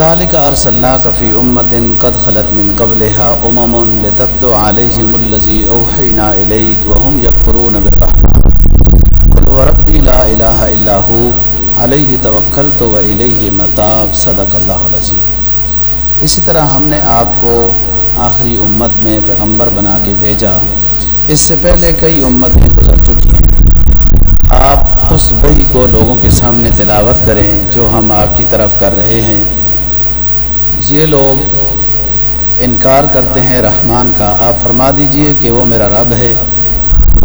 کزالک Ursula کفی امت قد خلط من قبل امم لتت علیہم الزی اوحینا علیک وهم یکفرون بالرحمن قل وربی لا الہ الا ہو علیہ توکلت و الیہ متاب، صدق اللہ العظیم۔ اسی طرح ہم نے آپ کو آخری امت میں پیغمبر بنا کے بھیجا۔ اس سے پہلے کئی امتیں گزر چکی ہیں۔ آپ اس وہی کو لوگوں کے سامنے تلاوت کریں جو ہم آپ کی طرف کر رہے ہیں۔ یہ لوگ انکار کرتے ہیں رحمان کا۔ آپ فرما دیجیے کہ وہ میرا رب ہے،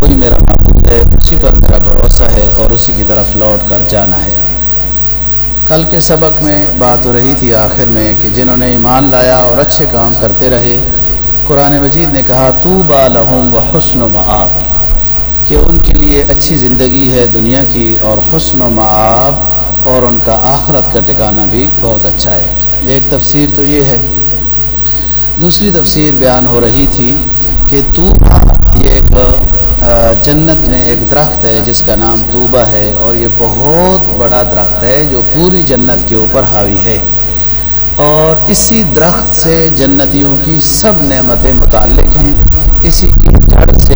وہی میرا معبود ہے، اسی پر میرا بھروسہ ہے اور اسی کی طرف لوٹ کر جانا ہے۔ کل کے سبق میں بات ہو رہی تھی آخر میں کہ جنہوں نے ایمان لایا اور اچھے کام کرتے رہے، قرآن مجید نے کہا تو با لہم و حسن و معاب کہ ان کے لیے اچھی زندگی ہے دنیا کی اور حسن و معاب اور ان کا آخرت کا ٹکانہ بھی بہت اچھا ہے۔ ایک تفسیر تو یہ ہے۔ دوسری تفسیر بیان ہو رہی تھی کہ توبہ یہ ایک جنت میں ایک درخت ہے، جس کا نام توبہ ہے، اور یہ بہت بڑا درخت ہے جو پوری جنت کے اوپر حاوی ہے۔ اور اسی درخت سے جنتیوں کی سب نعمتیں متعلق ہیں۔ اسی کی جڑ سے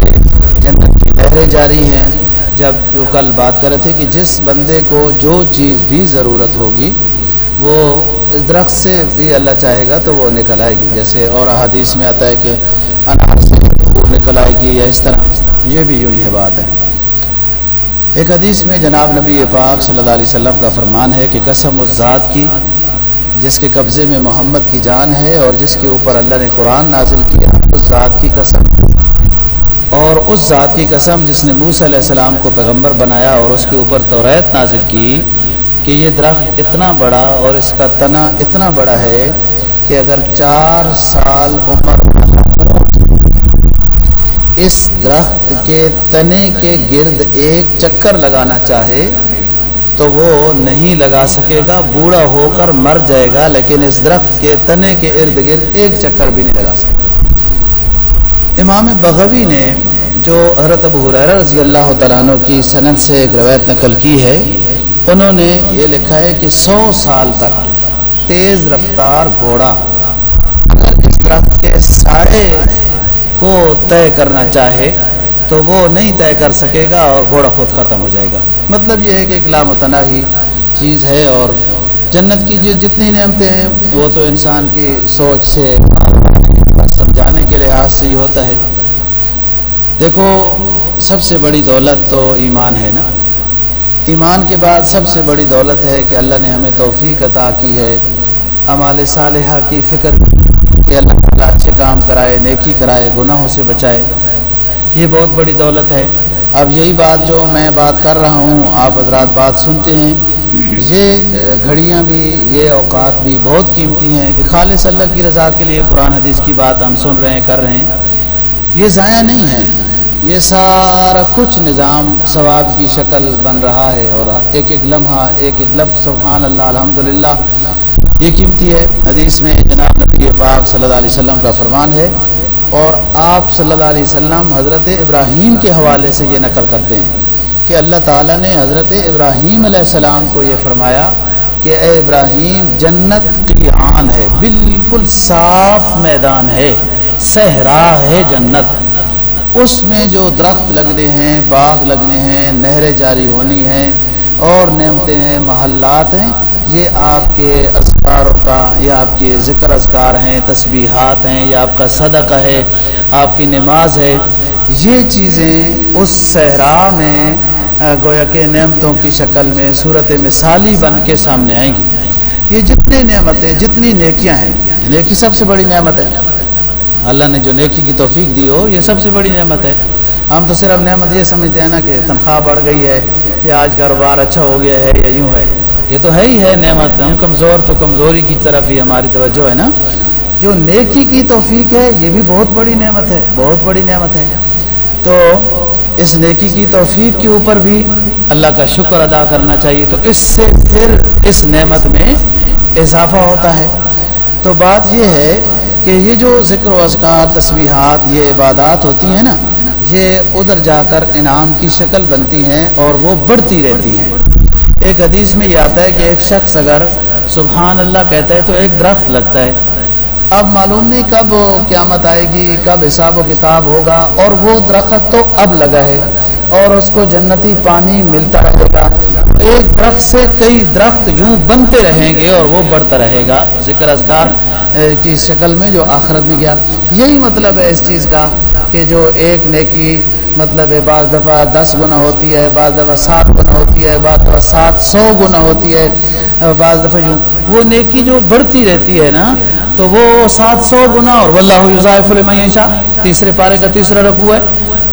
جنت کی لہریں جاری ہیں۔ جب جو کل بات کر رہے تھے کہ جس بندے کو جو چیز بھی ضرورت ہوگی، وہ اس درخت سے بھی اللہ چاہے گا تو وہ نکل آئے گی۔ جیسے اور احادیث میں آتا ہے کہ انار سے وہ نکل آئے گی یا اس طرح، یہ بھی یوں ہی بات ہے۔ ایک حدیث میں جناب نبی پاک صلی اللہ علیہ وسلم کا فرمان ہے کہ قسم اس ذات کی جس کے قبضے میں محمد کی جان ہے اور جس کے اوپر اللہ نے قرآن نازل کیا، اس ذات کی قسم۔ اور اس ذات کی قسم جس نے موسیٰ علیہ السلام کو پیغمبر بنایا اور اس کے اوپر توریت نازل کی۔ کہ یہ درخت اتنا بڑا اور اس کا تنا اتنا بڑا ہے کہ اگر چار سال عمر اس درخت کے تنے کے گرد ایک چکر لگانا چاہے تو وہ نہیں لگا سکے گا، بوڑھا ہو کر مر جائے گا، لیکن اس درخت کے تنے کے ارد گرد ایک چکر بھی نہیں لگا سکے۔ امام بغوی نے جو حضرت ابو رضی اللہ تعالیٰ عنہ کی صنعت سے ایک روایت نقل کی ہے انہوں نے یہ لکھا ہے کہ سو سال تک تیز رفتار گھوڑا اگر اس درخت کے سائے کو طے کرنا چاہے تو وہ نہیں طے کر سکے گا اور گھوڑا خود ختم ہو جائے گا۔ مطلب یہ ہے کہ ایک لامتناہی چیز ہے اور جنت کی جو جتنی نعمتیں ہیں، وہ تو انسان کی سوچ سے سمجھانے کے لحاظ سے ہی ہوتا ہے۔ دیکھو، سب سے بڑی دولت تو ایمان ہے نا؟ ایمان کے بعد سب سے بڑی دولت ہے کہ اللہ نے ہمیں توفیق عطا کی ہے۔ امال صالحہ کی فکر کہ اللہ تعالیٰ اچھے کام کرائے، نیکی کرائے، گناہوں سے بچائے۔ یہ بہت بڑی دولت ہے۔ اب یہی بات جو میں بات کر رہا ہوں، آپ حضرات بات سنتے ہیں۔ یہ گھڑیاں بھی، یہ اوقات بھی بہت قیمتی ہیں کہ خالص اللہ کی رضا کے لیے قرآن حدیث کی بات ہم سن رہے ہیں، کر رہے ہیں۔ یہ ضائع نہیں ہے۔ یہ سارا کچھ نظام ثواب کی شکل بن رہا ہے اور ایک ایک لمحہ، ایک ایک لفظ، سبحان اللہ الحمد یہ قیمتی ہے۔ حدیث میں جناب نبی پاک صلی اللہ علیہ وسلم کا فرمان ہے اور آپ صلی اللہ علیہ وسلم حضرت ابراہیم کے حوالے سے یہ نقل کرتے ہیں کہ اللہ تعالیٰ نے حضرت ابراہیم علیہ السلام کو یہ فرمایا کہ اے ابراہیم، جنت کی آن ہے، بالکل صاف میدان ہے، صحرا ہے جنت۔ اس میں جو درخت لگنے ہیں، باغ لگنے ہیں، نہریں جاری ہونی ہیں اور نعمتیں ہیں، محلات ہیں، یہ آپ کے اذکاروں کا یا آپ کے ذکر اذکار ہیں، تسبیحات ہیں یا آپ کا صدقہ ہے، آپ کی نماز ہے۔ یہ چیزیں اس صحرا میں گویا کہ نعمتوں کی شکل میں، صورت مثالی بن کے سامنے آئیں گی۔ یہ جتنی نعمتیں، جتنی نیکیاں ہیں، نیکی سب سے بڑی نعمت ہے۔ اللہ نے جو نیکی کی توفیق دی ہو، یہ سب سے بڑی نعمت ہے۔ ہم تو صرف نعمت یہ سمجھتے ہیں نا کہ تنخواہ بڑھ گئی ہے، یا آج کاروبار اچھا ہو گیا ہے یا یوں ہے۔ یہ تو ہے ہی ہے نعمت۔ ہم کمزور تو کمزوری کی طرف ہی ہماری توجہ ہے نا۔ جو نیکی کی توفیق ہے، یہ بھی بہت بڑی نعمت ہے، بہت بڑی نعمت ہے۔ تو اس نیکی کی توفیق کے اوپر بھی اللہ کا شکر ادا کرنا چاہیے۔ تو اس سے پھر اس نعمت میں اضافہ ہوتا ہے۔ تو بات یہ ہے کہ یہ جو ذکر و اذکار تصویحات یہ عبادات ہوتی ہیں نا، یہ ادھر جا کر انعام کی شکل بنتی ہیں اور وہ بڑھتی رہتی ہیں۔ ایک حدیث میں یہ آتا ہے کہ ایک شخص اگر سبحان اللہ کہتا ہے تو ایک درخت لگتا ہے۔ اب معلوم نہیں کب قیامت آئے گی، کب حساب و کتاب ہوگا اور وہ درخت تو اب لگا ہے اور اس کو جنتی پانی ملتا رہے گا۔ ایک درخت سے کئی درخت یوں بنتے رہیں گے اور وہ بڑھتا رہے گا۔ ذکر اذکار کی شکل میں جو آخرت میں گیا۔ یہی مطلب ہے اس چیز کا کہ جو ایک نیکی مطلب ہے، بعض دفعہ دس گنا ہوتی ہے، بعض دفعہ سات گنا ہوتی ہے، بعض دفعہ سات سو گنا ہوتی ہے بعض دفعہ یوں۔ وہ نیکی جو بڑھتی رہتی ہے نا، تو وہ سات سو گنا اور واللہ المعیشہ تیسرے پارے کا تیسرا رقو ہے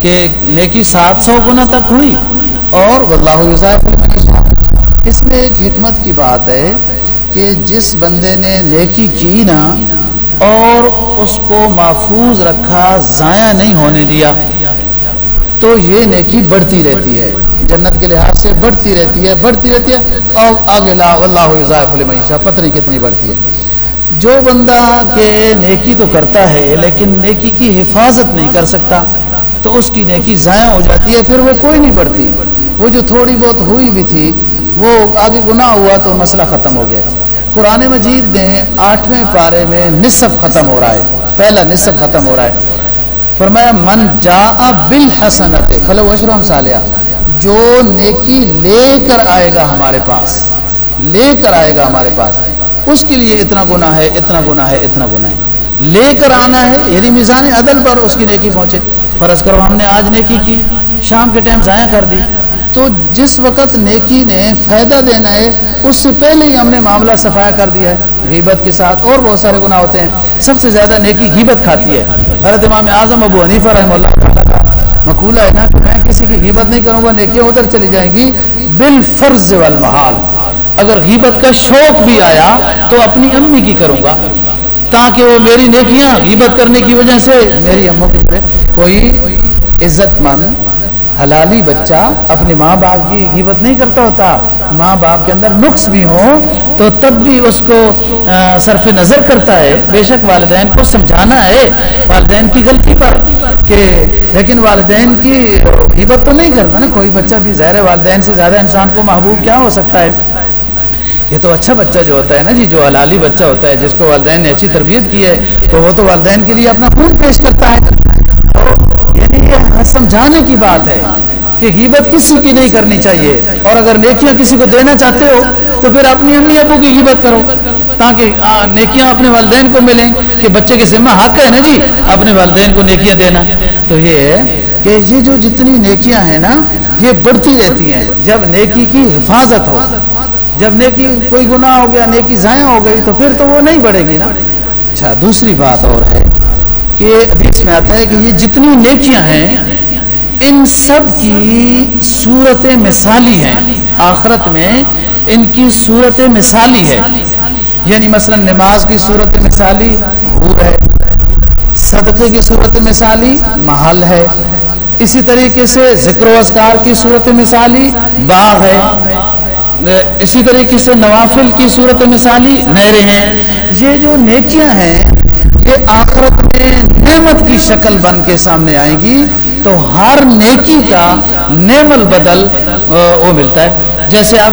کہ نیکی سات سو گنا تک ہوئی اور واللہ المعیشہ اس میں ایک حکمت کی بات ہے کہ جس بندے نے نیکی کی نا اور اس کو محفوظ رکھا، ضائع نہیں ہونے دیا، تو یہ نیکی بڑھتی رہتی ہے۔ جنت کے لحاظ سے بڑھتی رہتی ہے، بڑھتی رہتی ہے اور آگے لا اللہ المعیشہ پتہ کتنی بڑھتی ہے۔ جو بندہ کہ نیکی تو کرتا ہے، لیکن نیکی کی حفاظت نہیں کر سکتا، تو اس کی نیکی ضائع ہو جاتی ہے، پھر وہ کوئی نہیں پڑتی وہ جو تھوڑی بہت ہوئی بھی تھی وہ آگے گناہ ہوا تو مسئلہ ختم ہو گیا۔ قرآن مجید نے آٹھویں پارے میں نصف ختم ہو رہا ہے۔ پہلا نصف ختم ہو رہا ہے۔ فرمایا، من جا بالحسنت فلو اشرم سالیہ جو نیکی لے کر آئے گا ہمارے پاس، لے کر آئے گا ہمارے پاس، اس کے لیے اتنا گناہ ہے، اتنا گناہ ہے، اتنا گناہ ہے۔ لے کر آنا ہے یعنی میزان عدل پر اس کی نیکی پہنچے۔ فرض کرو ہم نے آج نیکی کی، شام کے ٹائم ضائع کر دی۔ تو جس وقت نیکی نے فائدہ دینا ہے، اس سے پہلے ہی ہم نے معاملہ صفایا کر دیا ہے۔ غیبت کے ساتھ اور بہت سارے گناہ ہوتے ہیں۔ سب سے زیادہ نیکی غیبت کھاتی ہے۔ حضرت امام اعظم ابو حنیفہ رحمہ اللہ تعالیٰ کا مقولہ ہے نا کہ میں کسی کی غیبت نہیں کروں گا، نیکیاں ادھر چلی جائیں گی۔ بالفرض والمحال۔ اگر غیبت کا شوق بھی آیا تو اپنی امی کی کروں گا۔ تاکہ وہ میری نیکیاں غیبت کرنے کی وجہ سے میری اموں کی کوئی عزت مند حلالی بچہ اپنے ماں باپ کی غیبت نہیں کرتا ہوتا، ماں باپ کے اندر نقص بھی ہوں تو تب بھی اس کو صرف نظر کرتا ہے۔ بے شک والدین کو سمجھانا ہے والدین کی غلطی پر کہ، لیکن والدین کی غیبت تو نہیں کرتا نا۔ کوئی بچہ بھی ظاہر والدین سے زیادہ انسان کو محبوب کیا ہو سکتا ہے؟ یہ تو اچھا بچہ جو ہوتا ہے نا جی جو حلالی بچہ ہوتا ہے، جس کو والدین نے اچھی تربیت کی ہے، تو وہ تو والدین کے لیے اپنا خون پیش کرتا ہے۔ یہ سمجھانے کی بات ہے کہ غیبت کسی کی نہیں کرنی چاہیے۔ اور اگر نیکیاں کسی کو دینا چاہتے ہو، تو پھر اپنی امی ابو کی غیبت کرو، تاکہ نیکیاں اپنے والدین کو ملیں، کہ بچے کے ذمہ حق ہے نا جی؟ اپنے والدین کو نیکیاں دینا۔ تو یہ ہے کہ یہ جو جتنی نیکیاں ہیں نا، یہ بڑھتی رہتی ہیں۔ جب نیکی کی حفاظت ہو، جب نیکی کوئی گناہ ہو گیا، نیکی ضائع ہو گئی، تو پھر تو وہ نہیں بڑھے گی نا۔ اچھا دوسری بات اور ہے کہ حدیث میں آتا ہے کہ یہ جتنی نیکیاں ہیں، ان سب کی صورت مثالی ہیں۔ آخرت میں ان کی صورت مثالی ہے۔ یعنی مثلا نماز کی صورت مثالی، حور ہے۔ صدقے کی صورت مثالی، محل ہے۔ اسی طریقے سے ذکر و اذکار کی صورت مثالی، باغ ہے۔ اسی طریقے سے نوافل کی صورت مثالی، نہریں ہیں۔ یہ جو نیکیاں ہیں یہ آخرت میں نعمت کی شکل بن کے سامنے آئیں گی، تو ہر نیکی کا نعم البدل وہ ملتا ہے۔ جیسے اب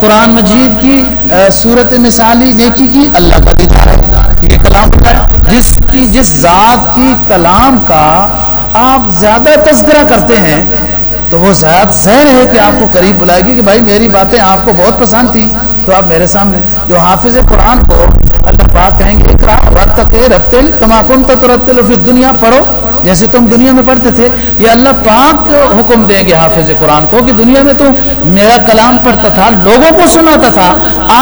قرآن مجید کی صورت مثالی نیکی کی، اللہ کا دیدار ہے۔ یہ کلام ہے۔ جس کی، جس ذات کی کلام کا آپ زیادہ تذکرہ کرتے ہیں، تو وہ زیادہ ذہن ہے کہ آپ کو قریب بلائے گی کہ بھائی میری باتیں آپ کو بہت پسند تھیں۔ تو آپ میرے سامنے، جو حافظ قرآن کو اللہ پاک کہیں گے رتل تما کن تو رتل پھر دنیا پڑھو۔ جیسے تم دنیا میں پڑھتے تھے، یہ اللہ پاک حکم دیں گے حافظ قرآن کو کہ دنیا میں تو میرا کلام پڑھتا تھا، لوگوں کو سناتا تھا،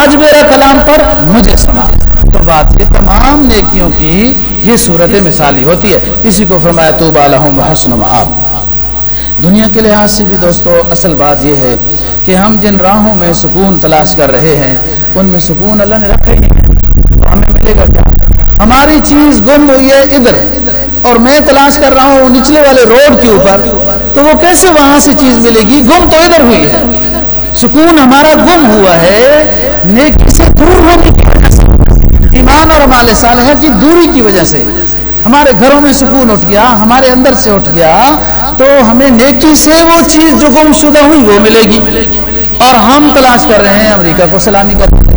آج میرا کلام پڑھ، مجھے سنا۔ تو بات یہ تمام نیکیوں کی یہ صورت مثالی ہوتی ہے۔ اسی کو فرمایا تو بالحم حسن آپ دنیا کے لحاظ سے بھی دوستو، اصل بات یہ ہے کہ ہم جن راہوں میں سکون تلاش کر رہے ہیں، ان میں سکون اللہ نے رکھا ہی نہیں۔ ملے گا کیا؟ ہماری چیز گم ہوئی ہے ادھر، اور میں تلاش کر رہا ہوں نچلے والے روڈ کے اوپر، تو وہ کیسے وہاں سے چیز ملے گی؟ گم تو ادھر ہوئی ہے۔ سکون ہمارا گم ہوا ہے، نیکی سے دور ہونے کی وجہ سے۔ ایمان اور مال صالحہ کی دوری کی وجہ سے۔ ہمارے گھروں میں سکون اٹھ گیا، ہمارے اندر سے اٹھ گیا، تو ہمیں نیکی سے وہ چیز جو گم شدہ ہوئی وہ ملے گی۔ اور ہم تلاش کر رہے ہیں امریکہ کو سلامی کرنے۔ میں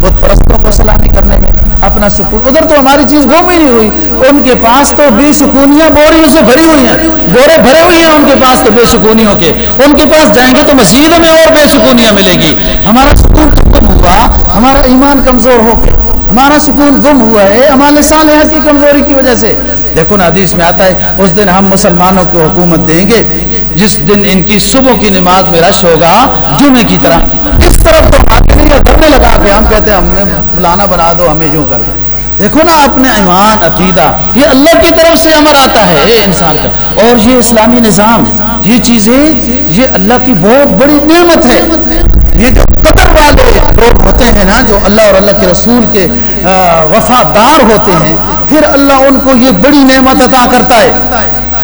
بت پرستوں کو سلامی کرنے میں اپنا سکون۔ ادھر تو ہماری چیز گم ہی نہیں ہوئی۔ ان کے پاس تو بے سکونیاں بوریوں سے بھری ہوئی ہیں۔ بورے بھرے ہوئی ہیں ان کے پاس تو بے سکونیوں کے۔ ان کے پاس جائیں گے تو مسجد میں اور بے سکونیاں ملیں گی۔ ہمارا سکون تو گم ہوا۔ ہمارا ایمان کمزور ہو کے ہمارا سکون گم ہوا ہے۔ ہمارے صالحہ کی کمزوری کی وجہ سے۔ دیکھو نا، حدیث میں آتا ہے، اس دن ہم مسلمانوں کو حکومت دیں گے۔ جس دن ان کی صبح کی نماز میں رش ہوگا جمعے کی طرح۔ اس طرف تو دھرنے لگا۔ کے ہم کہتے ہیں ہمیں بلانا بنا دو، ہمیں یوں کر دیکھو نا، اپنے ایمان، عقیدہ، یہ اللہ کی طرف سے امر آتا ہے انسان کا۔ اور یہ اسلامی نظام، یہ چیزیں، یہ اللہ کی بہت بڑی نعمت ہے۔ یہ جو قدر والے لوگ ہوتے ہیں نا، جو اللہ اور اللہ کے رسول کے وفادار ہوتے ہیں، پھر اللہ ان کو یہ بڑی نعمت عطا کرتا ہے۔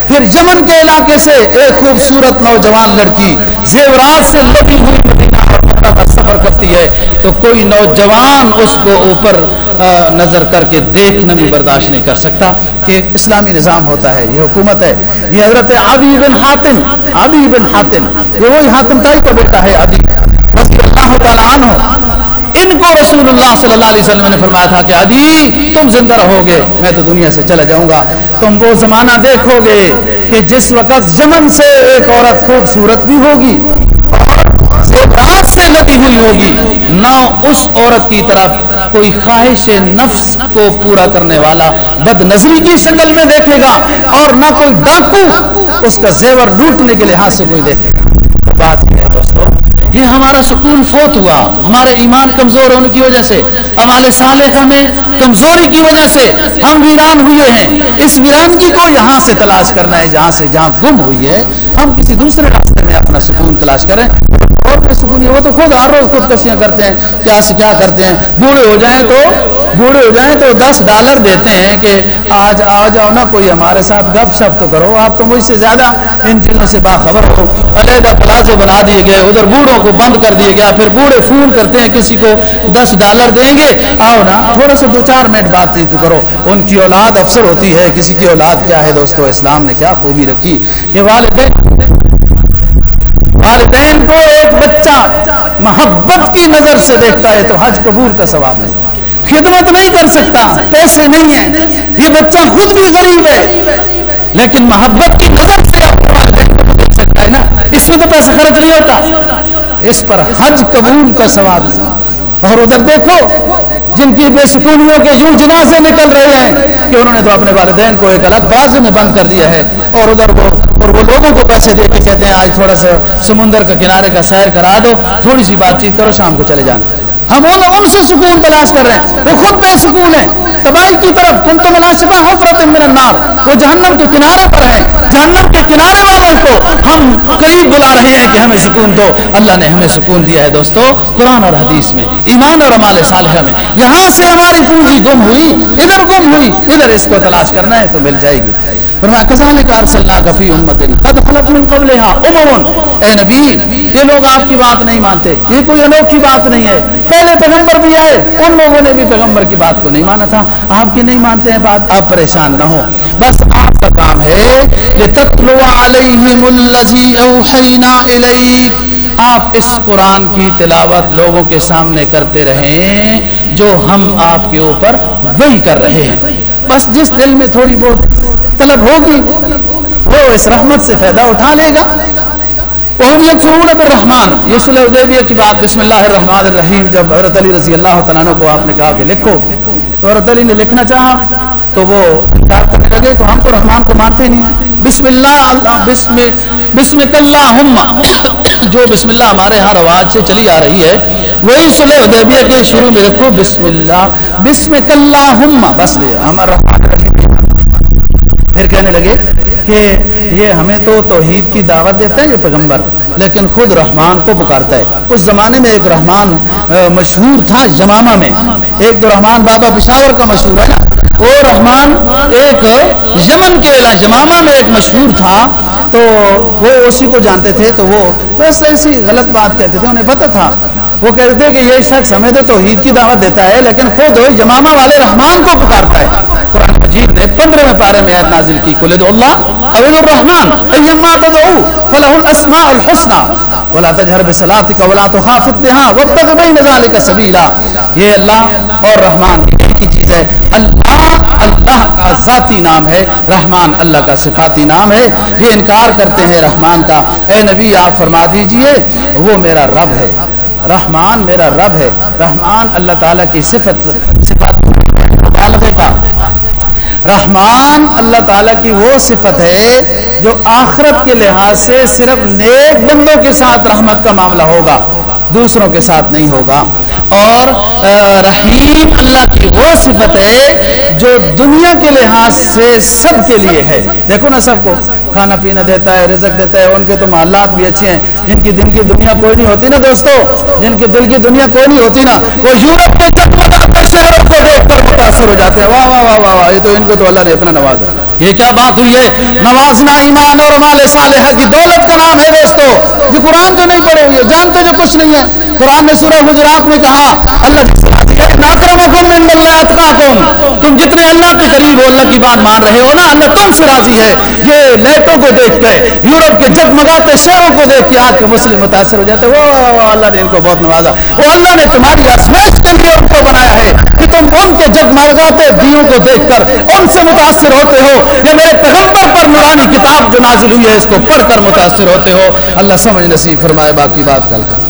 پھر یمن کے علاقے سے ایک خوبصورت نوجوان لڑکی زیورات سے لگی ہوئی مدینہ پر سفر کرتی ہے، تو کوئی نوجوان اس کو اوپر نظر کر کے دیکھنا بھی برداشت نہیں کر سکتا کہ اسلامی نظام ہوتا ہے، یہ حکومت ہے۔ یہ حضرت عبی بن حاتم عبی بن حاتم، یہ وہی حاتم تائی کا بیٹا ہے عبی رضی اللہ تعالیٰ عنہ۔ ان کو رسول اللہ صلی اللہ علیہ وسلم نے فرمایا تھا کہ ابھی تم زندہ رہو گے میں تو دنیا سے چلا جاؤں گا۔ تم وہ زمانہ دیکھو گے کہ جس وقت یمن سے ایک عورت خوبصورت بھی ہوگی اور سے لگی ہوئی ہوگی۔ نہ اس عورت کی طرف کوئی خواہش نفس کو پورا کرنے والا بد نظری کی شکل میں دیکھے گا اور نہ کوئی ڈاکو اس کا زیور لوٹنے کے لحاظ سے کوئی دیکھے گا۔ بات یہ ہے دوستوں یہ ہمارا سکون فوت ہوا۔ ہمارے ایمان کمزور ہونے کی وجہ سے۔ ہمارے صالح میں کمزوری کی وجہ سے ہم ویران ہوئے ہیں۔ اس ویرانگی کو یہاں سے تلاش کرنا ہے، جہاں سے جہاں گم ہوئی ہے۔ ہم کسی دوسرے راستے میں اپنا سکون تلاش کریں۔ اور سکون وہ تو خود ہر روز خودکشیاں کرتے ہیں، کیا سے کیا کرتے ہیں۔ بوڑھے ہو جائیں تو، بوڑھے ہو جائیں تو دس ڈالر دیتے ہیں کہ آج آ جاؤ نا کوئی ہمارے ساتھ گپ شپ تو کرو۔ آپ تو مجھ سے زیادہ ان چیزوں سے باخبر ہو۔ علیحدہ پلازے بنا دیے گئے، ادھر بوڑھوں کو بند کر دیا گیا پھر بوڑھے فون کرتے ہیں، کسی کو دس ڈالر دیں گے۔ آؤ نا، تھوڑا سا دو چار منٹ بات چیت کرو۔ ان کی اولاد افسر ہوتی ہے، کسی کی اولاد کیا ہے دوستو؟ اسلام نے کیا خوبی رکھی؟ یہ والدین والدین کو ایک بچہ محبت کی نظر سے دیکھتا ہے تو حج قبول کا ثواب نہیں۔ خدمت نہیں کر سکتا، پیسے نہیں ہیں۔ یہ بچہ خود بھی غریب ہے۔ لیکن محبت کی نظر سے دیکھ سکتا ہے نا، اس میں تو پیسہ خرچ نہیں ہوتا۔ اس پر حج قبول کا ثواب اور ادھر دیکھو، جن کی بے سکونیوں کے یوں جنازے نکل رہے ہیں کہ انہوں نے تو اپنے والدین کو ایک الگ باز میں بند کر دیا ہے۔ اور ادھر وہ اور وہ لوگوں کو پیسے دے کے کہتے ہیں، آج تھوڑا سا سمندر کا کنارے کا سیر کرا دو، تھوڑی سی بات چیت کرو، شام کو چلے جانا۔ ہم ان سے سکون تلاش کر رہے ہیں۔ وہ خود بے سکون ہے تباہی کی طرف تم تو ملاشبہ حفرت من النار۔ وہ جہنم کے کنارے پر ہے جہنم کے کنارے والوں کو ہم قریب بلا رہے ہیں کہ ہمیں سکون دو۔ اللہ نے ہمیں سکون دیا ہے دوستو، قرآن اور حدیث میں، ایمان اور عمال صالحہ میں۔ یہاں سے ہماری پونجی گم ہوئی، ادھر گم ہوئی، ادھر اس کو تلاش کرنا ہے تو مل جائے گی۔ فرمایا، کذالک ارسلنا فی امت. قد خلق من قبلها امم. اے نبی، یہ لوگ آپ کی بات نہیں مانتے، یہ کوئی انوکھی بات نہیں ہے. پہلے پیغمبر بھی آئے ان لوگوں نے بھی پیغمبر کی بات کو نہیں مانا تھا. آپ کی نہیں مانتے ہیں بات، آپ پریشان نہ ہو بس آپ کا کام ہے، لتتلو علیہم الذی اوحینا الیک آپ اس قرآن کی تلاوت لوگوں کے سامنے کرتے رہیں، جو ہم آپ کے اوپر وہی کر رہے ہیں. بس جس دل میں تھوڑی بہت طلب ہوگی، وہ اس رحمت سے فائدہ اٹھا لے گا۔ وہم یکفرون بالرحمن یہ صلح حدیبیہ کی بات بسم اللہ الرحمن الرحیم، جب حضرت علی رضی اللہ تعالیٰ کو آپ نے کہا کہ لکھو، تو حضرت علی نے لکھنا چاہا، تو وہ انکار کرنے لگے، تو ہم تو رحمان کو مانتے نہیں ہیں۔ بسم اللہ اللہ بسم بسم اللہم، جو بسم اللہ ہمارے ہاں رواج سے چلی آ رہی ہے، وہی صلح حدیبیہ کے شروع میں رکھو، بسم اللہ، بسم اللہم، بس ہم رحمان پھر کہنے لگے کہ یہ ہمیں تو توحید کی دعوت دیتا ہے یہ پیغمبر، لیکن خود رحمان کو پکارتا ہے۔ اس زمانے میں ایک رحمان مشہور تھا جمامہ میں۔ ایک تو رحمان بابا پشاور کا مشہور ہے نا۔ وہ رحمان ایک یمن کے علاقہ جمامہ میں ایک مشہور تھا۔ تو وہ اسی کو جانتے تھے، تو وہ بس ایسی غلط بات کہتے تھے، انہیں پتہ تھا۔ وہ کہتے ہیں کہ یہ شخص ہمیں تو توحید کی دعوت دیتا ہے، لیکن خود جمامہ والے رحمان کو پکارتا ہے۔ قرآن مجید نے پندرہ پارے میں آیت نازل کی کل اللہ اول الرحمن ایما تدعو فلہ الاسماء الحسنى، ولا تجہر بصلاتک ولا تخافت بها، وابتغ بین ذلك سبیلا یہ اللہ اور رحمان یہ کی چیز ہے۔ اللہ اللہ کا ذاتی نام ہے، رحمان اللہ کا صفاتی نام ہے۔ یہ انکار کرتے ہیں رحمان کا۔ اے نبی، آپ فرما دیجیے، وہ میرا رب ہے۔ رحمان میرا رب ہے۔ رحمان اللہ تعالیٰ کی صفت، صفات۔ کا رحمان اللہ تعالیٰ کی وہ صفت ہے جو آخرت کے لحاظ سے صرف نیک بندوں کے ساتھ رحمت کا معاملہ ہوگا، دوسروں کے ساتھ نہیں ہوگا۔ اور رحیم اللہ کی وہ صفت ہے جو دنیا کے لحاظ سے سب کے لیے ہے۔ دیکھو نا سب کو۔ کھانا پینا دیتا ہے، رزق دیتا ہے، ان کے تو محلات بھی اچھے ہیں۔ جن کی دل کی دنیا کوئی نہیں ہوتی نا دوستو، جن کی دل کی دنیا کوئی نہیں ہوتی نا، وہ یورپ کے شہروں کو دیکھ کر متاثر ہو جاتے ہیں۔ واہ واہ واہ واہ واہ، یہ تو ان کو تو اللہ نے اتنا نوازا یہ کیا بات ہوئی ہے؟ نوازنا ایمان اور مال صالحہ کی دولت کا نام ہے دوستو جو قرآن جو نہیں پڑھے ہوئے جانتے جو کچھ نہیں ہے۔ قرآن نے سورہ حجرات میں کہا، اللہ تم جتنے اللہ کے قریب ہو، اللہ کی بات مان رہے ہو نا، اللہ تم سے راضی ہے۔ یہ لائٹوں کو دیکھ کے، یورپ کے جگمگاتے شہروں کو دیکھ کے آج کے مسلم متاثر ہو جاتے وہ اللہ نے ان کو بہت نوازا۔ وہ اللہ نے تمہاری آسمائش کے لیے ان ہے کہ تم ان کے جگمگاتے دیوں کو دیکھ کر ان سے متاثر ہوتے ہو یا میرے پیغمبر پر نورانی کتاب جو نازل ہوئی ہے اس کو پڑھ کر متاثر ہوتے ہو، اللہ سمجھ نصیب فرمائے، باقی بات کل کر